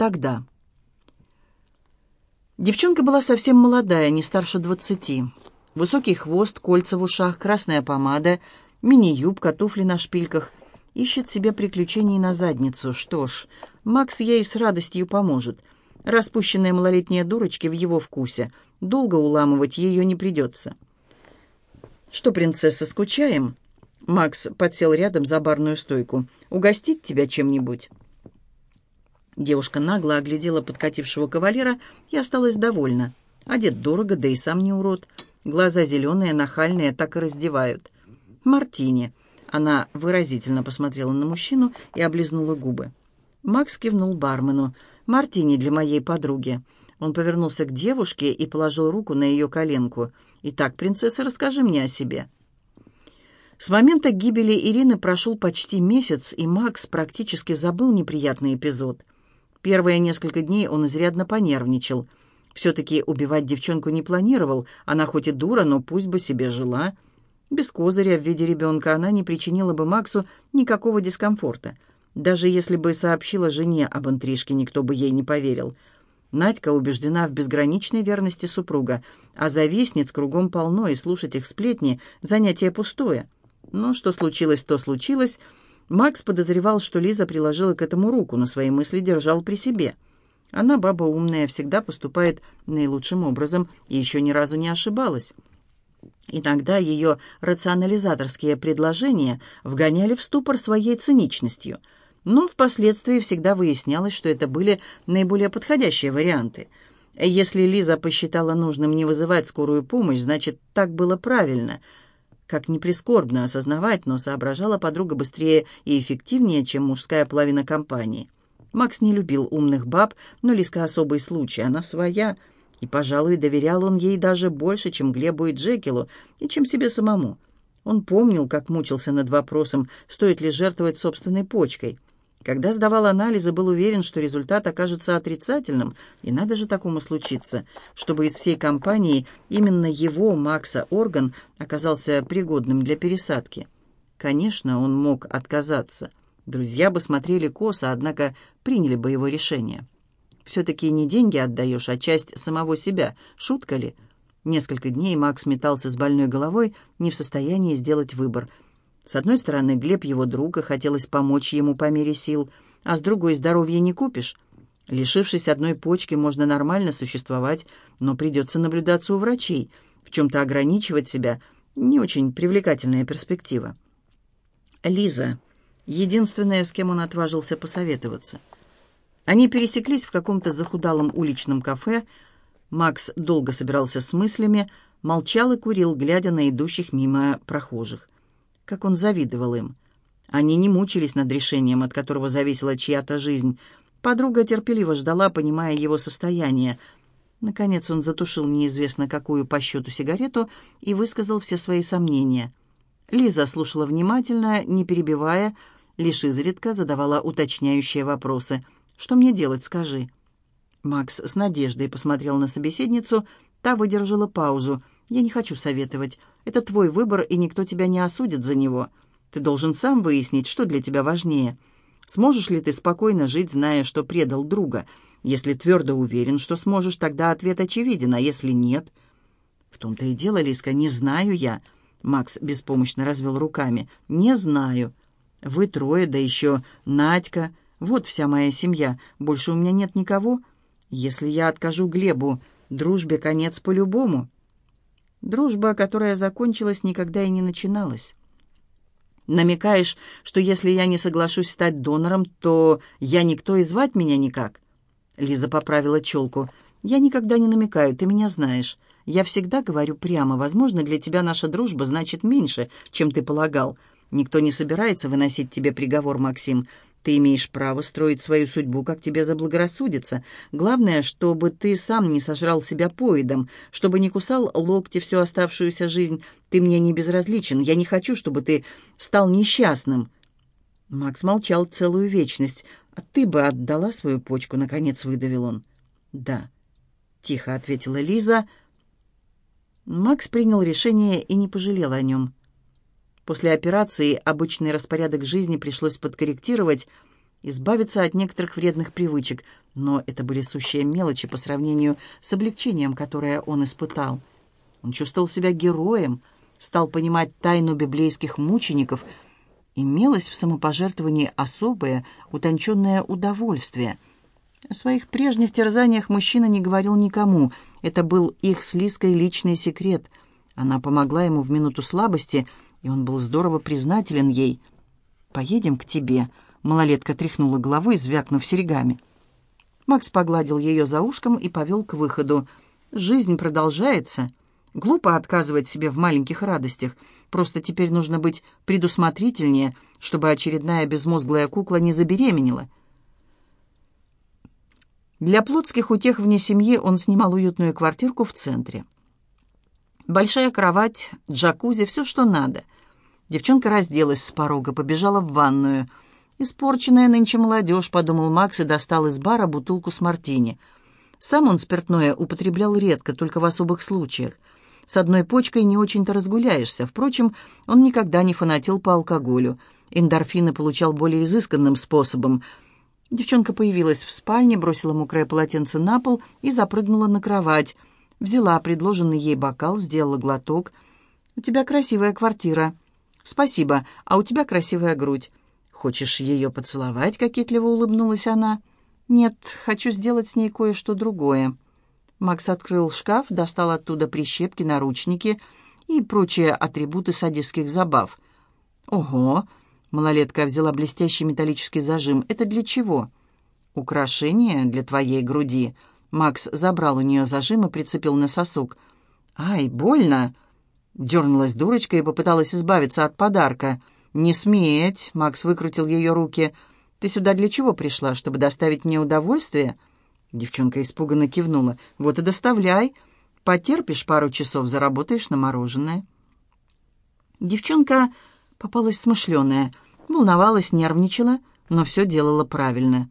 Тогда. Девчонка была совсем молодая, не старше двадцати. Высокий хвост, кольца в ушах, красная помада, мини-юбка, туфли на шпильках. Ищет себе приключений на задницу. Что ж, Макс ей с радостью поможет. Распущенные малолетние дурочки в его вкусе. Долго уламывать ее не придется. «Что, принцесса, скучаем?» Макс подсел рядом за барную стойку. «Угостить тебя чем-нибудь?» Девушка нагло оглядела подкатившего кавалера и осталась довольна. Одет дорого, да и сам не урод. Глаза зеленые, нахальные, так и раздевают. «Мартини». Она выразительно посмотрела на мужчину и облизнула губы. Макс кивнул бармену. «Мартини для моей подруги». Он повернулся к девушке и положил руку на ее коленку. «Итак, принцесса, расскажи мне о себе». С момента гибели Ирины прошел почти месяц, и Макс практически забыл неприятный эпизод. Первые несколько дней он изрядно понервничал. Все-таки убивать девчонку не планировал, она хоть и дура, но пусть бы себе жила. Без козыря в виде ребенка она не причинила бы Максу никакого дискомфорта. Даже если бы сообщила жене об интрижке, никто бы ей не поверил. Надька убеждена в безграничной верности супруга, а завистниц кругом полно, и слушать их сплетни – занятие пустое. Но что случилось, то случилось. Макс подозревал, что Лиза приложила к этому руку, но свои мысли держал при себе. Она, баба умная, всегда поступает наилучшим образом и еще ни разу не ошибалась. Иногда ее рационализаторские предложения вгоняли в ступор своей циничностью, но впоследствии всегда выяснялось, что это были наиболее подходящие варианты. Если Лиза посчитала нужным не вызывать скорую помощь, значит, так было правильно – как ни прискорбно осознавать, но соображала подруга быстрее и эффективнее, чем мужская половина компании. Макс не любил умных баб, но Лиска особый случай, она своя. И, пожалуй, доверял он ей даже больше, чем Глебу и Джекилу, и чем себе самому. Он помнил, как мучился над вопросом, стоит ли жертвовать собственной почкой – когда сдавал анализы, был уверен, что результат окажется отрицательным, и надо же такому случиться, чтобы из всей компании именно его, Макса, орган оказался пригодным для пересадки. Конечно, он мог отказаться. Друзья бы смотрели косо, однако приняли бы его решение. Все-таки не деньги отдаешь, а часть самого себя. Шутка ли? Несколько дней Макс метался с больной головой, не в состоянии сделать выбор – с одной стороны, Глеб его друг, и хотелось помочь ему по мере сил, а с другой, здоровья не купишь. Лишившись одной почки, можно нормально существовать, но придется наблюдаться у врачей. В чем-то ограничивать себя – не очень привлекательная перспектива. Лиза – единственная, с кем он отважился посоветоваться. Они пересеклись в каком-то захудалом уличном кафе. Макс долго собирался с мыслями, молчал и курил, глядя на идущих мимо прохожих как он завидовал им. Они не мучились над решением, от которого зависела чья-то жизнь. Подруга терпеливо ждала, понимая его состояние. Наконец он затушил неизвестно какую по счету сигарету и высказал все свои сомнения. Лиза слушала внимательно, не перебивая, лишь изредка задавала уточняющие вопросы. «Что мне делать, скажи?» Макс с надеждой посмотрел на собеседницу, та выдержала паузу – я не хочу советовать. Это твой выбор, и никто тебя не осудит за него. Ты должен сам выяснить, что для тебя важнее. Сможешь ли ты спокойно жить, зная, что предал друга? Если твердо уверен, что сможешь, тогда ответ очевиден, а если нет? В том-то и дело, Лиска, не знаю я. Макс беспомощно развел руками. Не знаю. Вы трое, да еще Надька. Вот вся моя семья. Больше у меня нет никого. Если я откажу Глебу, дружбе конец по-любому. Дружба, которая закончилась, никогда и не начиналась. Намекаешь, что если я не соглашусь стать донором, то я никто и звать меня никак?» Лиза поправила челку. «Я никогда не намекаю, ты меня знаешь. Я всегда говорю прямо. Возможно, для тебя наша дружба значит меньше, чем ты полагал. Никто не собирается выносить тебе приговор, Максим. Ты имеешь право строить свою судьбу, как тебе заблагорассудится. Главное, чтобы ты сам не сожрал себя поедом, чтобы не кусал локти всю оставшуюся жизнь. Ты мне не безразличен. Я не хочу, чтобы ты стал несчастным». Макс молчал целую вечность. «А ты бы отдала свою почку?» — наконец выдавил он. «Да», — тихо ответила Лиза. Макс принял решение и не пожалел о нем. После операции обычный распорядок жизни пришлось подкорректировать. избавиться от некоторых вредных привычек, но это были сущие мелочи по сравнению с облегчением, которое он испытал. Он чувствовал себя героем, стал понимать тайну библейских мучеников. Имелось в самопожертвовании особое, утонченное удовольствие. О своих прежних терзаниях мужчина не говорил никому. Это был их с личный секрет. Она помогла ему в минуту слабости, и он был здорово признателен ей. «Поедем к тебе», — малолетка тряхнула головой, звякнув серьгами. Макс погладил ее за ушком и повел к выходу. «Жизнь продолжается. Глупо отказывать себе в маленьких радостях. Просто теперь нужно быть предусмотрительнее, чтобы очередная безмозглая кукла не забеременела». Для плотских утех вне семьи он снимал уютную квартирку в центре. Большая кровать, джакузи, все, что надо. Девчонка разделась с порога, побежала в ванную. «Испорченная нынче молодежь», — подумал Макс и достал из бара бутылку с мартини. Сам он спиртное употреблял редко, только в особых случаях. С одной почкой не очень-то разгуляешься. Впрочем, он никогда не фанател по алкоголю. Эндорфины получал более изысканным способом. Девчонка появилась в спальне, бросила мокрое полотенце на пол и запрыгнула на кровать. Взяла предложенный ей бокал, сделала глоток. «У тебя красивая квартира». «Спасибо, а у тебя красивая грудь». «Хочешь ее поцеловать?» — кокетливо улыбнулась она. «Нет, хочу сделать с ней кое-что другое». Макс открыл шкаф, достал оттуда прищепки, наручники и прочие атрибуты садистских забав. «Ого!» — малолетка взяла блестящий металлический зажим. «Это для чего?» «Украшение для твоей груди». Макс забрал у нее зажим и прицепил на сосок. «Ай, больно!» Дернулась дурочка и попыталась избавиться от подарка. «Не сметь!» — Макс выкрутил ее руки. «Ты сюда для чего пришла? Чтобы доставить мне удовольствие?» Девчонка испуганно кивнула. «Вот и доставляй. Потерпишь пару часов, заработаешь на мороженое». Девчонка попалась смышленая, волновалась, нервничала, но все делала правильно.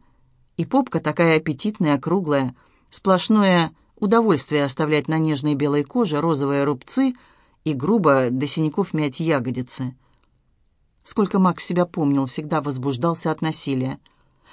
И попка такая аппетитная, круглая, сплошное удовольствие оставлять на нежной белой коже розовые рубцы и грубо до синяков мять ягодицы. Сколько Макс себя помнил, всегда возбуждался от насилия.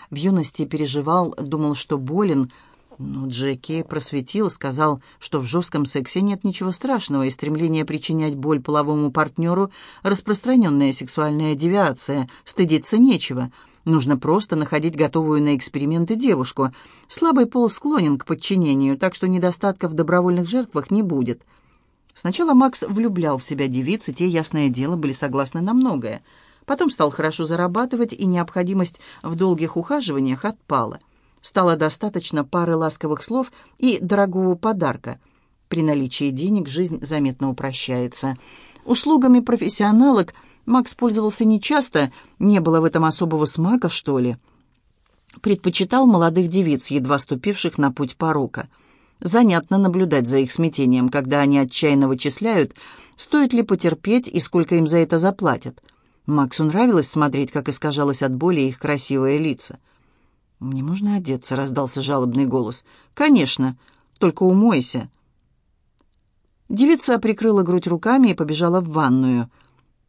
В юности переживал, думал, что болен, но Джеки просветил, сказал, что в жестком сексе нет ничего страшного, и стремление причинять боль половому партнеру – распространенная сексуальная девиация, стыдиться нечего. Нужно просто находить готовую на эксперименты девушку. Слабый пол склонен к подчинению, так что недостатков в добровольных жертвах не будет. Сначала Макс влюблял в себя девиц, и те, ясное дело, были согласны на многое – Потом стал хорошо зарабатывать, и необходимость в долгих ухаживаниях отпала. Стало достаточно пары ласковых слов и дорогого подарка. При наличии денег жизнь заметно упрощается. Услугами профессионалок Макс пользовался нечасто, не было в этом особого смака, что ли. Предпочитал молодых девиц, едва ступивших на путь порока. Занятно наблюдать за их смятением, когда они отчаянно вычисляют, стоит ли потерпеть и сколько им за это заплатят – Максу нравилось смотреть, как искажалось от боли их красивые лица. «Мне можно одеться?» — раздался жалобный голос. «Конечно, только умойся». Девица прикрыла грудь руками и побежала в ванную.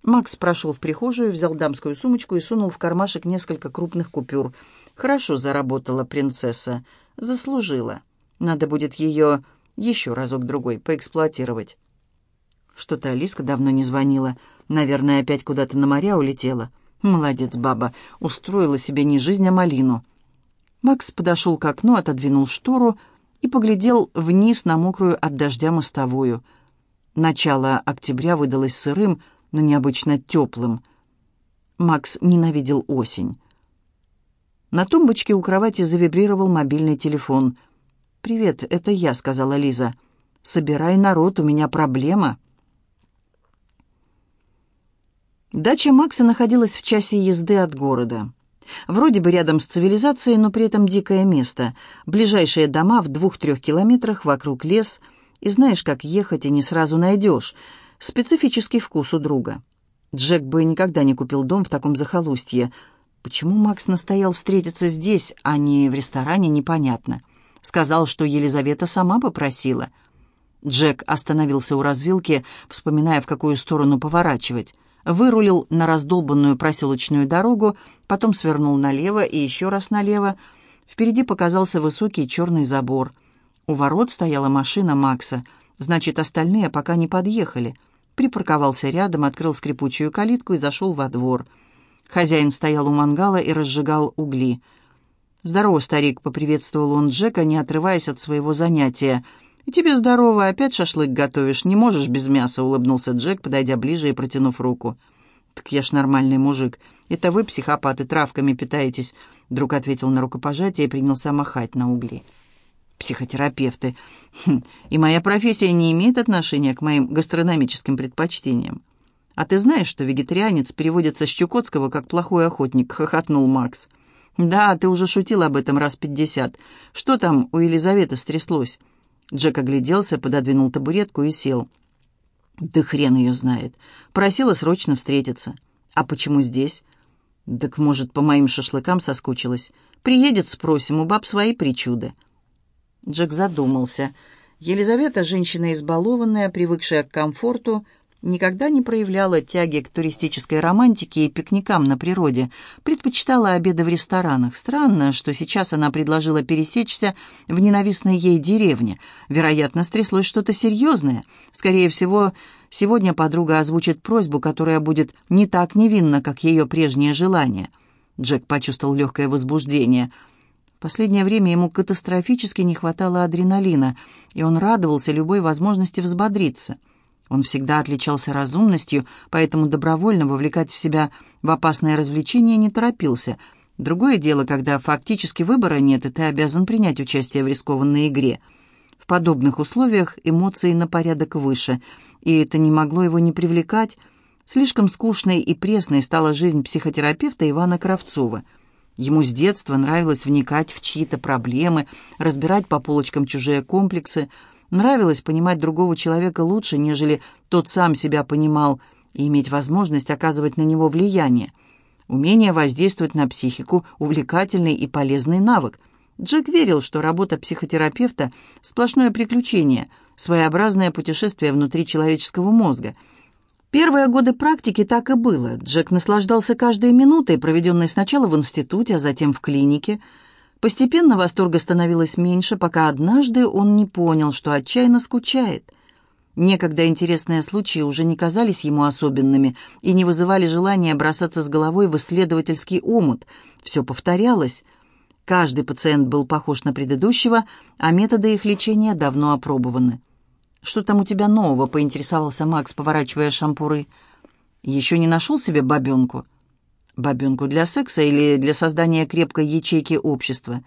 Макс прошел в прихожую, взял дамскую сумочку и сунул в кармашек несколько крупных купюр. «Хорошо заработала принцесса. Заслужила. Надо будет ее еще разок-другой поэксплуатировать». Что-то Алиска давно не звонила. Наверное, опять куда-то на моря улетела. Молодец, баба. Устроила себе не жизнь, а малину. Макс подошел к окну, отодвинул штору и поглядел вниз на мокрую от дождя мостовую. Начало октября выдалось сырым, но необычно теплым. Макс ненавидел осень. На тумбочке у кровати завибрировал мобильный телефон. «Привет, это я», — сказала Лиза. «Собирай народ, у меня проблема». Дача Макса находилась в часе езды от города. Вроде бы рядом с цивилизацией, но при этом дикое место. Ближайшие дома в двух-трех километрах, вокруг лес. И знаешь, как ехать, и не сразу найдешь. Специфический вкус у друга. Джек бы никогда не купил дом в таком захолустье. Почему Макс настоял встретиться здесь, а не в ресторане, непонятно. Сказал, что Елизавета сама попросила. Джек остановился у развилки, вспоминая, в какую сторону поворачивать. вырулил на раздолбанную проселочную дорогу, потом свернул налево и еще раз налево. Впереди показался высокий черный забор. У ворот стояла машина Макса, значит, остальные пока не подъехали. Припарковался рядом, открыл скрипучую калитку и зашел во двор. Хозяин стоял у мангала и разжигал угли. «Здорово, старик», — поприветствовал он Джека, не отрываясь от своего занятия — «И тебе здорово, опять шашлык готовишь, не можешь без мяса», — улыбнулся Джек, подойдя ближе и протянув руку. «Так я ж нормальный мужик. Это вы, психопаты, травками питаетесь», — друг ответил на рукопожатие и принялся махать на угли. «Психотерапевты. Хм, и моя профессия не имеет отношения к моим гастрономическим предпочтениям. А ты знаешь, что вегетарианец переводится с чукотского как «плохой охотник», — хохотнул Макс. «Да, ты уже шутил об этом раз пятьдесят. Что там у Елизаветы стряслось?» Джек огляделся, пододвинул табуретку и сел. «Да хрен ее знает. Просила срочно встретиться. А почему здесь?» «Так, может, по моим шашлыкам соскучилась. Приедет, спросим, у баб свои причуды». Джек задумался. Елизавета, женщина избалованная, привыкшая к комфорту, никогда не проявляла тяги к туристической романтике и пикникам на природе, предпочитала обеды в ресторанах. Странно, что сейчас она предложила пересечься в ненавистной ей деревне. Вероятно, стряслось что-то серьезное. Скорее всего, сегодня подруга озвучит просьбу, которая будет не так невинна, как ее прежнее желание. Джек почувствовал легкое возбуждение. Последнее время ему катастрофически не хватало адреналина, и он радовался любой возможности взбодриться – он всегда отличался разумностью, поэтому добровольно вовлекать в себя в опасное развлечение не торопился. Другое дело, когда фактически выбора нет, и ты обязан принять участие в рискованной игре. В подобных условиях эмоции на порядок выше, и это не могло его не привлекать. Слишком скучной и пресной стала жизнь психотерапевта Ивана Кравцова. Ему с детства нравилось вникать в чьи-то проблемы, разбирать по полочкам чужие комплексы – Нравилось понимать другого человека лучше, нежели тот сам себя понимал, и иметь возможность оказывать на него влияние. Умение воздействовать на психику – увлекательный и полезный навык. Джек верил, что работа психотерапевта – сплошное приключение, своеобразное путешествие внутри человеческого мозга. Первые годы практики так и было. Джек наслаждался каждой минутой, проведенной сначала в институте, а затем в клинике – Постепенно восторга становилось меньше, пока однажды он не понял, что отчаянно скучает. Некогда интересные случаи уже не казались ему особенными и не вызывали желания бросаться с головой в исследовательский омут. Все повторялось. Каждый пациент был похож на предыдущего, а методы их лечения давно опробованы. «Что там у тебя нового?» — поинтересовался Макс, поворачивая шампуры. «Еще не нашел себе бабенку?» Бабенку для секса или для создания крепкой ячейки общества?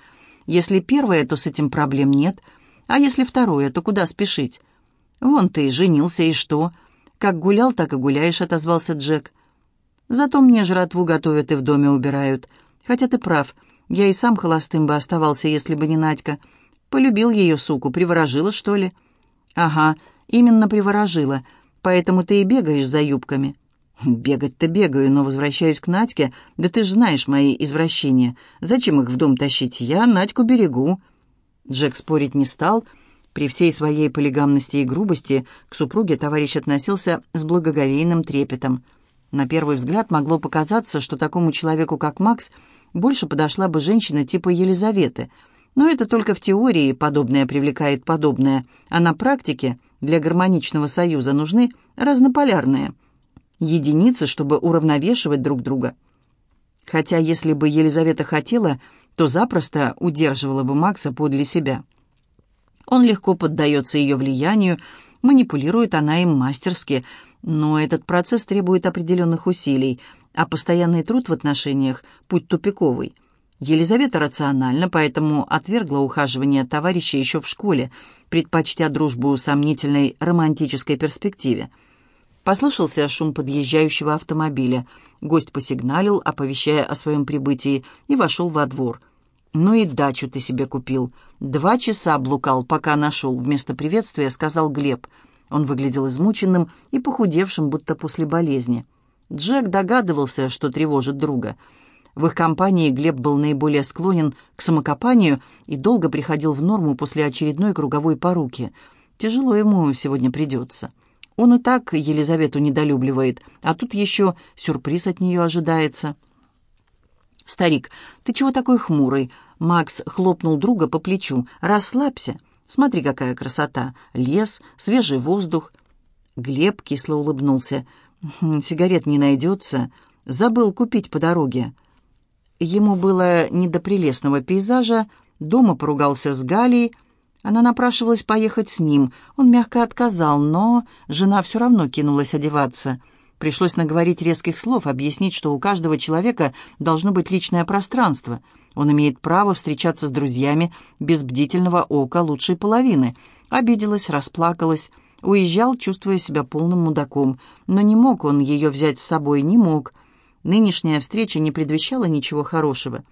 Если первое, то с этим проблем нет. А если второе, то куда спешить? Вон ты, женился, и что? Как гулял, так и гуляешь, отозвался Джек. Зато мне жратву готовят и в доме убирают. Хотя ты прав, я и сам холостым бы оставался, если бы не Надька. Полюбил ее, суку, приворожила, что ли? Ага, именно приворожила, поэтому ты и бегаешь за юбками. «Бегать-то бегаю, но возвращаюсь к Надьке. Да ты ж знаешь мои извращения. Зачем их в дом тащить? Я Надьку берегу». Джек спорить не стал. При всей своей полигамности и грубости к супруге товарищ относился с благоговейным трепетом. На первый взгляд могло показаться, что такому человеку, как Макс, больше подошла бы женщина типа Елизаветы. Но это только в теории подобное привлекает подобное, а на практике для гармоничного союза нужны разнополярные – единицы, чтобы уравновешивать друг друга. Хотя, если бы Елизавета хотела, то запросто удерживала бы Макса подле себя. Он легко поддается ее влиянию, манипулирует она им мастерски, но этот процесс требует определенных усилий, а постоянный труд в отношениях – путь тупиковый. Елизавета рациональна, поэтому отвергла ухаживание товарища еще в школе, предпочтя дружбу сомнительной романтической перспективе – Послышался шум подъезжающего автомобиля. Гость посигналил, оповещая о своем прибытии, и вошел во двор. «Ну и дачу ты себе купил. Два часа блукал, пока нашел», — вместо приветствия сказал Глеб. Он выглядел измученным и похудевшим, будто после болезни. Джек догадывался, что тревожит друга. В их компании Глеб был наиболее склонен к самокопанию и долго приходил в норму после очередной круговой поруки. Тяжело ему сегодня придется. Он и так Елизавету недолюбливает, а тут еще сюрприз от нее ожидается. «Старик, ты чего такой хмурый?» Макс хлопнул друга по плечу. «Расслабься. Смотри, какая красота. Лес, свежий воздух». Глеб кисло улыбнулся. «Хм, «Сигарет не найдется. Забыл купить по дороге». Ему было не до прелестного пейзажа. Дома поругался с Галей. Она напрашивалась поехать с ним. Он мягко отказал, но жена все равно кинулась одеваться. Пришлось наговорить резких слов, объяснить, что у каждого человека должно быть личное пространство. Он имеет право встречаться с друзьями без бдительного ока лучшей половины. Обиделась, расплакалась, уезжал, чувствуя себя полным мудаком. Но не мог он ее взять с собой, не мог. Нынешняя встреча не предвещала ничего хорошего.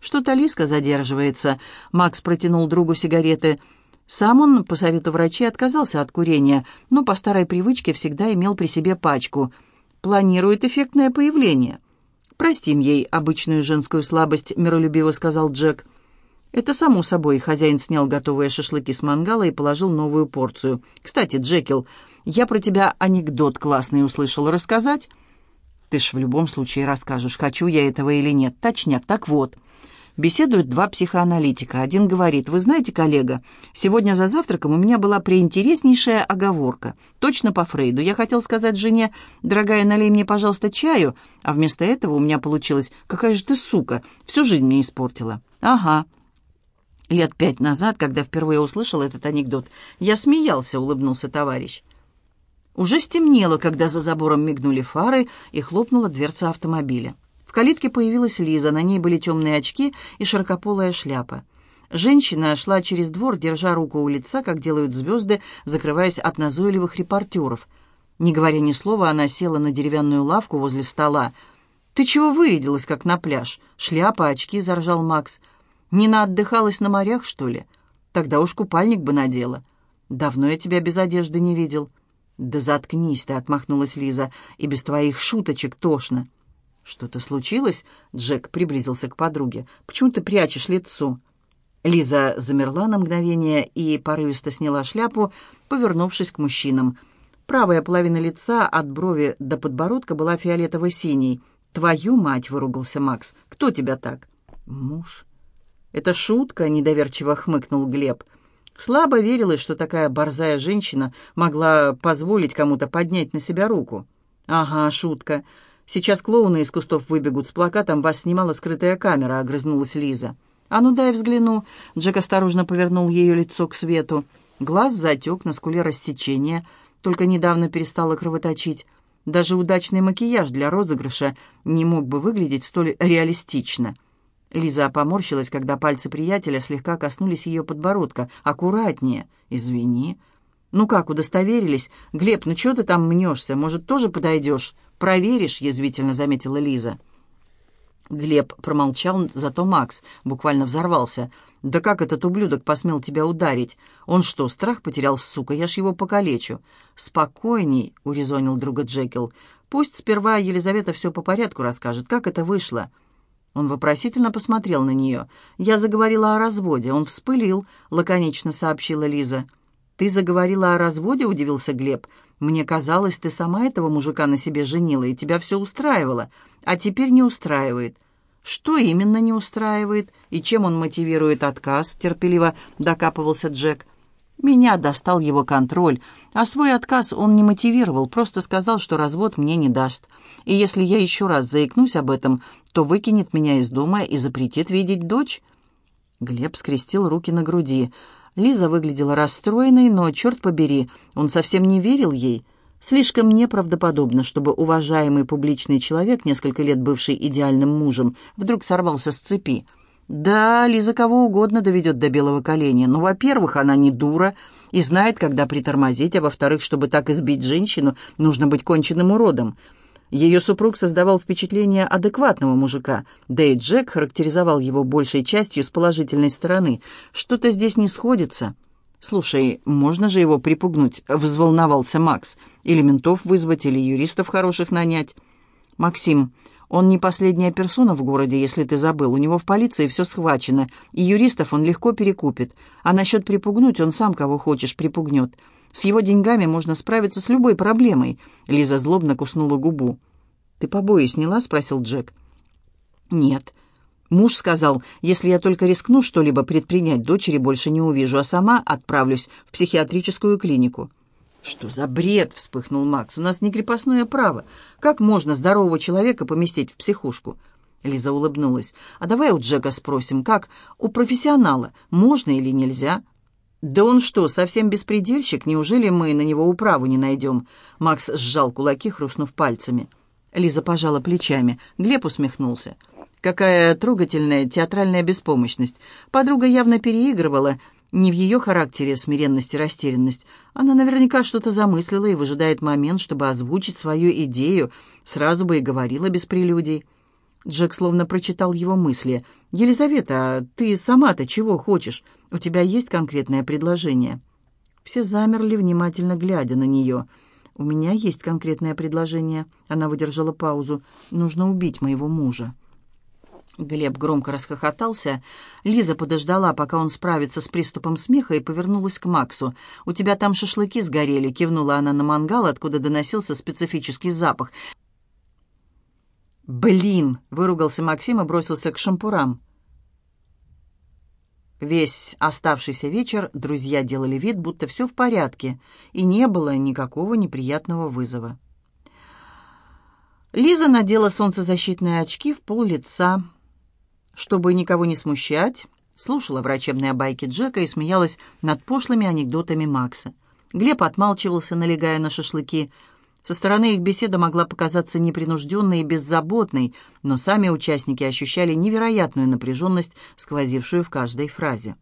«Что-то Лиска задерживается», — Макс протянул другу сигареты. Сам он, по совету врачей, отказался от курения, но по старой привычке всегда имел при себе пачку — планирует эффектное появление. «Простим ей обычную женскую слабость», — миролюбиво сказал Джек. «Это само собой», — хозяин снял готовые шашлыки с мангала и положил новую порцию. «Кстати, Джекил, я про тебя анекдот классный услышал. Рассказать?» «Ты ж в любом случае расскажешь, хочу я этого или нет. Точняк, так вот». Беседуют два психоаналитика. Один говорит, «Вы знаете, коллега, сегодня за завтраком у меня была преинтереснейшая оговорка. Точно по Фрейду. Я хотел сказать жене, дорогая, налей мне, пожалуйста, чаю, а вместо этого у меня получилось, какая же ты сука, всю жизнь мне испортила». «Ага». Лет пять назад, когда впервые услышал этот анекдот, я смеялся, улыбнулся товарищ. Уже стемнело, когда за забором мигнули фары и хлопнула дверца автомобиля. В калитке появилась Лиза, на ней были темные очки и широкополая шляпа. Женщина шла через двор, держа руку у лица, как делают звезды, закрываясь от назойливых репортеров. Не говоря ни слова, она села на деревянную лавку возле стола. «Ты чего вырядилась, как на пляж? Шляпа, очки», — заржал Макс. «Не наотдыхалась на морях, что ли? Тогда уж купальник бы надела. Давно я тебя без одежды не видел». «Да заткнись ты», — отмахнулась Лиза, — «и без твоих шуточек тошно». «Что-то случилось?» — Джек приблизился к подруге. «Почему ты прячешь лицо?» Лиза замерла на мгновение и порывисто сняла шляпу, повернувшись к мужчинам. Правая половина лица от брови до подбородка была фиолетово-синей. «Твою мать!» — выругался Макс. «Кто тебя так?» «Муж». «Это шутка?» — недоверчиво хмыкнул Глеб. Слабо верилось, что такая борзая женщина могла позволить кому-то поднять на себя руку. «Ага, шутка. Сейчас клоуны из кустов выбегут. С плакатом вас снимала скрытая камера», — огрызнулась Лиза. «А ну дай взгляну». Джек осторожно повернул ее лицо к свету. Глаз затек, на скуле рассечение, только недавно перестало кровоточить. Даже удачный макияж для розыгрыша не мог бы выглядеть столь реалистично. Лиза поморщилась, когда пальцы приятеля слегка коснулись ее подбородка. «Аккуратнее. Извини». «Ну как, удостоверились? Глеб, ну чего ты там мнешься? Может, тоже подойдешь?» «Проверишь», — язвительно заметила Лиза. Глеб промолчал, зато Макс буквально взорвался. «Да как этот ублюдок посмел тебя ударить? Он что, страх потерял, сука? Я ж его покалечу». «Спокойней», — урезонил друга Джекил. «Пусть сперва Елизавета все по порядку расскажет. Как это вышло?» Он вопросительно посмотрел на нее. «Я заговорила о разводе. Он вспылил», — лаконично сообщила Лиза. «Ты заговорила о разводе?» — удивился Глеб. «Мне казалось, ты сама этого мужика на себе женила, и тебя все устраивало, а теперь не устраивает». «Что именно не устраивает? И чем он мотивирует отказ?» — терпеливо докапывался Джек. Меня достал его контроль, а свой отказ он не мотивировал, просто сказал, что развод мне не даст. И если я еще раз заикнусь об этом, то выкинет меня из дома и запретит видеть дочь. Глеб скрестил руки на груди. Лиза выглядела расстроенной, но, черт побери, он совсем не верил ей. Слишком неправдоподобно, чтобы уважаемый публичный человек, несколько лет бывший идеальным мужем, вдруг сорвался с цепи. Да, Лиза кого угодно доведет до белого коленя, но, во-первых, она не дура и знает, когда притормозить, а во-вторых, чтобы так избить женщину, нужно быть конченным уродом. Ее супруг создавал впечатление адекватного мужика, да и Джек характеризовал его большей частью с положительной стороны. Что-то здесь не сходится. «Слушай, можно же его припугнуть?» — взволновался Макс. «Или ментов вызвать, или юристов хороших нанять». «Максим, он не последняя персона в городе, если ты забыл. У него в полиции все схвачено, и юристов он легко перекупит. А насчет припугнуть он сам кого хочешь припугнет. С его деньгами можно справиться с любой проблемой. Лиза злобно куснула губу. «Ты побои сняла?» — спросил Джек. «Нет». Муж сказал, если я только рискну что-либо предпринять, дочери больше не увижу, а сама отправлюсь в психиатрическую клинику. «Что за бред?» — вспыхнул Макс. «У нас не крепостное право. Как можно здорового человека поместить в психушку?» Лиза улыбнулась. «А давай у Джека спросим, как у профессионала, можно или нельзя?» «Да он что, совсем беспредельщик? Неужели мы на него управу не найдем?» Макс сжал кулаки, хрустнув пальцами. Лиза пожала плечами. Глеб усмехнулся. «Какая трогательная театральная беспомощность. Подруга явно переигрывала. Не в ее характере смиренность и растерянность. Она наверняка что-то замыслила и выжидает момент, чтобы озвучить свою идею. Сразу бы и говорила без прелюдий». Джек словно прочитал его мысли. «Елизавета, а ты сама-то чего хочешь? У тебя есть конкретное предложение?» Все замерли, внимательно глядя на нее. «У меня есть конкретное предложение». Она выдержала паузу. «Нужно убить моего мужа». Глеб громко расхохотался. Лиза подождала, пока он справится с приступом смеха, и повернулась к Максу. «У тебя там шашлыки сгорели», — кивнула она на мангал, откуда доносился специфический запах. «Блин!» — выругался Максим и бросился к шампурам. Весь оставшийся вечер друзья делали вид, будто все в порядке, и не было никакого неприятного вызова. Лиза надела солнцезащитные очки в пол лица, чтобы никого не смущать, слушала врачебные байки Джека и смеялась над пошлыми анекдотами Макса. Глеб отмалчивался, налегая на шашлыки, со стороны их беседа могла показаться непринужденной и беззаботной, но сами участники ощущали невероятную напряженность, сквозившую в каждой фразе.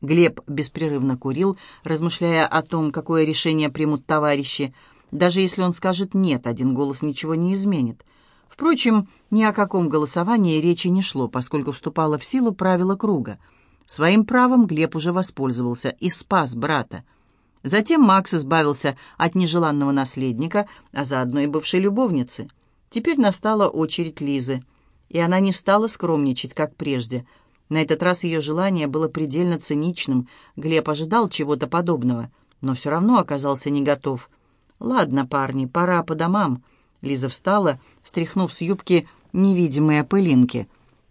Глеб беспрерывно курил, размышляя о том, какое решение примут товарищи. Даже если он скажет «нет», один голос ничего не изменит. Впрочем, ни о каком голосовании речи не шло, поскольку вступало в силу правило круга. Своим правом Глеб уже воспользовался и спас брата — Затем Макс избавился от нежеланного наследника, а заодно и бывшей любовницы. Теперь настала очередь Лизы, и она не стала скромничать, как прежде. На этот раз ее желание было предельно циничным. Глеб ожидал чего-то подобного, но все равно оказался не готов. «Ладно, парни, пора по домам». Лиза встала, стряхнув с юбки невидимые пылинки.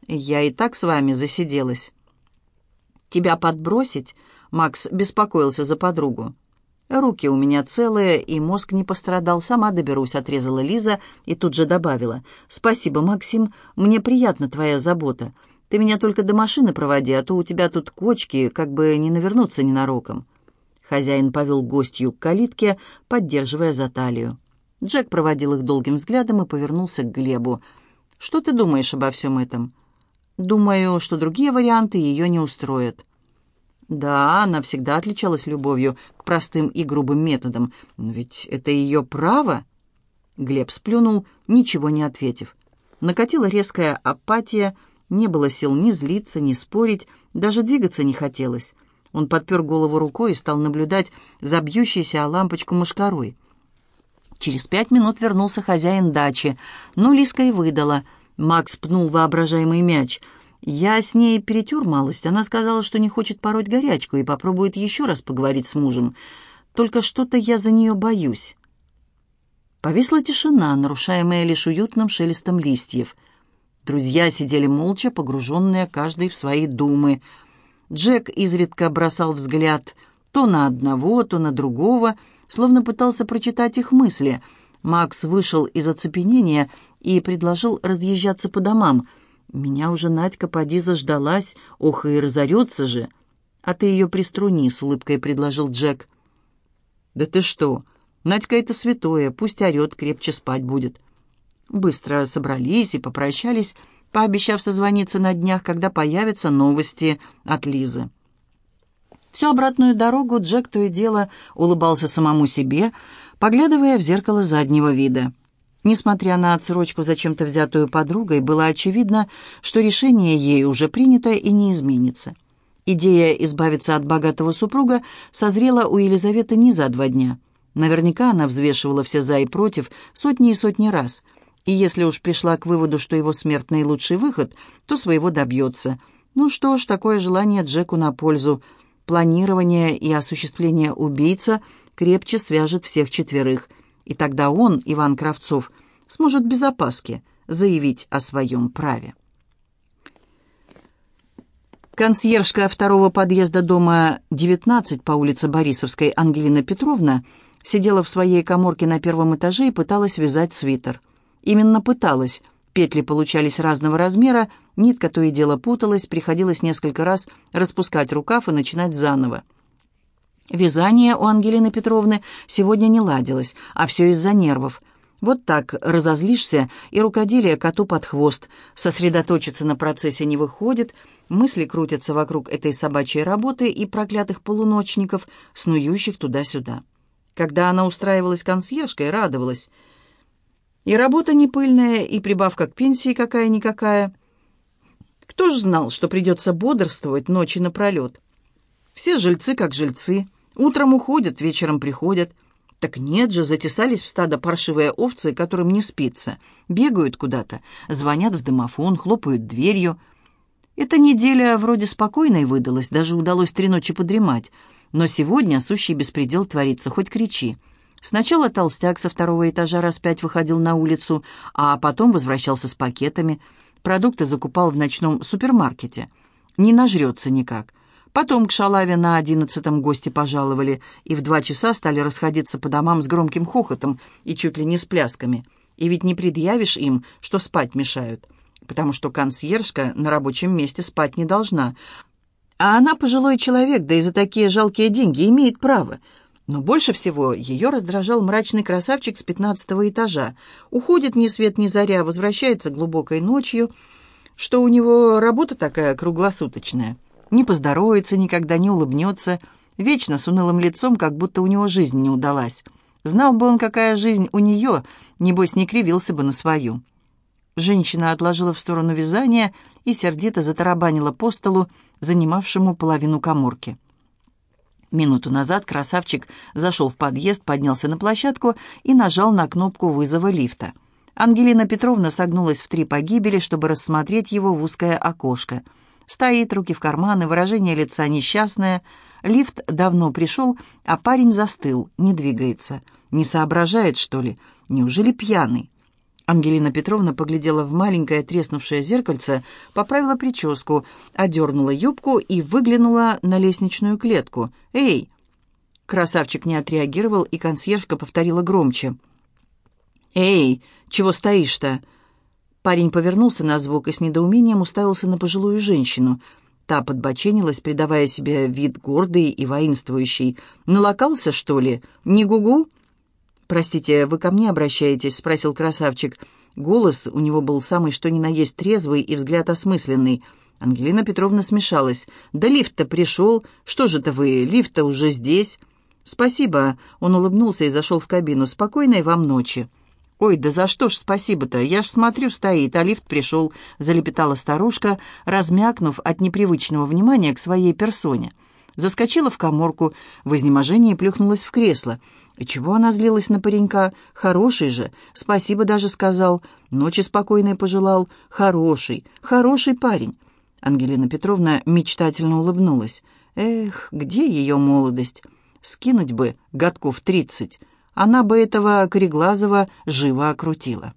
«Я и так с вами засиделась». «Тебя подбросить?» Макс беспокоился за подругу. «Руки у меня целые, и мозг не пострадал. Сама доберусь», — отрезала Лиза и тут же добавила. «Спасибо, Максим. Мне приятна твоя забота. Ты меня только до машины проводи, а то у тебя тут кочки, как бы не навернуться ненароком». Хозяин повел гостью к калитке, поддерживая за талию. Джек проводил их долгим взглядом и повернулся к Глебу. «Что ты думаешь обо всем этом?» «Думаю, что другие варианты ее не устроят». Да, она всегда отличалась любовью к простым и грубым методам, но ведь это ее право. Глеб сплюнул, ничего не ответив. Накатила резкая апатия, не было сил ни злиться, ни спорить, даже двигаться не хотелось. Он подпер голову рукой и стал наблюдать за бьющейся о лампочку мошкарой. Через пять минут вернулся хозяин дачи. Ну, Лиска и выдала. Макс пнул воображаемый мяч — я с ней перетер малость. Она сказала, что не хочет пороть горячку и попробует еще раз поговорить с мужем. Только что-то я за нее боюсь. Повисла тишина, нарушаемая лишь уютным шелестом листьев. Друзья сидели молча, погруженные каждый в свои думы. Джек изредка бросал взгляд то на одного, то на другого, словно пытался прочитать их мысли. Макс вышел из оцепенения и предложил разъезжаться по домам — меня уже Надька поди заждалась, ох, и разорется же. А ты ее приструни, с улыбкой предложил Джек. Да ты что, Надька это святое, пусть орет, крепче спать будет. Быстро собрались и попрощались, пообещав созвониться на днях, когда появятся новости от Лизы. Всю обратную дорогу Джек то и дело улыбался самому себе, поглядывая в зеркало заднего вида. Несмотря на отсрочку, зачем-то взятую подругой, было очевидно, что решение ей уже принято и не изменится. Идея избавиться от богатого супруга созрела у Елизаветы не за два дня. Наверняка она взвешивала все «за» и «против» сотни и сотни раз. И если уж пришла к выводу, что его смерть наилучший выход, то своего добьется. Ну что ж, такое желание Джеку на пользу. Планирование и осуществление убийца крепче свяжет всех четверых, и тогда он, Иван Кравцов, сможет без опаски заявить о своем праве. Консьержка второго подъезда дома 19 по улице Борисовской Ангелина Петровна сидела в своей коморке на первом этаже и пыталась вязать свитер. Именно пыталась. Петли получались разного размера, нитка то и дело путалась, приходилось несколько раз распускать рукав и начинать заново. Вязание у Ангелины Петровны сегодня не ладилось, а все из-за нервов. Вот так разозлишься, и рукоделие коту под хвост. Сосредоточиться на процессе не выходит, мысли крутятся вокруг этой собачьей работы и проклятых полуночников, снующих туда-сюда. Когда она устраивалась консьержкой, радовалась. И работа не пыльная, и прибавка к пенсии какая-никакая. Кто ж знал, что придется бодрствовать ночи напролет? Все жильцы как жильцы. Утром уходят, вечером приходят — так нет же, затесались в стадо паршивые овцы, которым не спится. Бегают куда-то, звонят в домофон, хлопают дверью. Эта неделя вроде спокойной выдалась, даже удалось три ночи подремать. Но сегодня сущий беспредел творится, хоть кричи. Сначала толстяк со второго этажа раз пять выходил на улицу, а потом возвращался с пакетами. Продукты закупал в ночном супермаркете. Не нажрется никак. Потом к Шалаве на одиннадцатом гости пожаловали и в два часа стали расходиться по домам с громким хохотом и чуть ли не с плясками. И ведь не предъявишь им, что спать мешают, потому что консьержка на рабочем месте спать не должна. А она пожилой человек, да и за такие жалкие деньги имеет право. Но больше всего ее раздражал мрачный красавчик с пятнадцатого этажа. Уходит ни свет ни заря, возвращается глубокой ночью, что у него работа такая круглосуточная. Не поздоровается никогда, не улыбнется, вечно с унылым лицом, как будто у него жизнь не удалась. Знал бы он, какая жизнь у нее, небось не кривился бы на свою. Женщина отложила в сторону вязания и сердито затарабанила по столу, занимавшему половину коморки. Минуту назад красавчик зашел в подъезд, поднялся на площадку и нажал на кнопку вызова лифта. Ангелина Петровна согнулась в три погибели, чтобы рассмотреть его в узкое окошко — Стоит, руки в карманы, выражение лица несчастное. Лифт давно пришел, а парень застыл, не двигается. Не соображает, что ли? Неужели пьяный? Ангелина Петровна поглядела в маленькое треснувшее зеркальце, поправила прическу, одернула юбку и выглянула на лестничную клетку. «Эй!» Красавчик не отреагировал, и консьержка повторила громче. «Эй, чего стоишь-то?» Парень повернулся на звук и с недоумением уставился на пожилую женщину. Та подбоченилась, придавая себе вид гордый и воинствующий. «Налокался, что ли? Не гугу?» «Простите, вы ко мне обращаетесь?» — спросил красавчик. Голос у него был самый что ни на есть трезвый и взгляд осмысленный. Ангелина Петровна смешалась. «Да лифт-то пришел. Что же это вы? Лифт-то уже здесь». «Спасибо». Он улыбнулся и зашел в кабину. «Спокойной вам ночи». «Ой, да за что ж спасибо-то? Я ж смотрю, стоит, а лифт пришел», — залепетала старушка, размякнув от непривычного внимания к своей персоне. Заскочила в коморку, в изнеможении плюхнулась в кресло. И чего она злилась на паренька? Хороший же, спасибо даже сказал, ночи спокойной пожелал. Хороший, хороший парень. Ангелина Петровна мечтательно улыбнулась. Эх, где ее молодость? Скинуть бы годков тридцать она бы этого Кореглазова живо окрутила.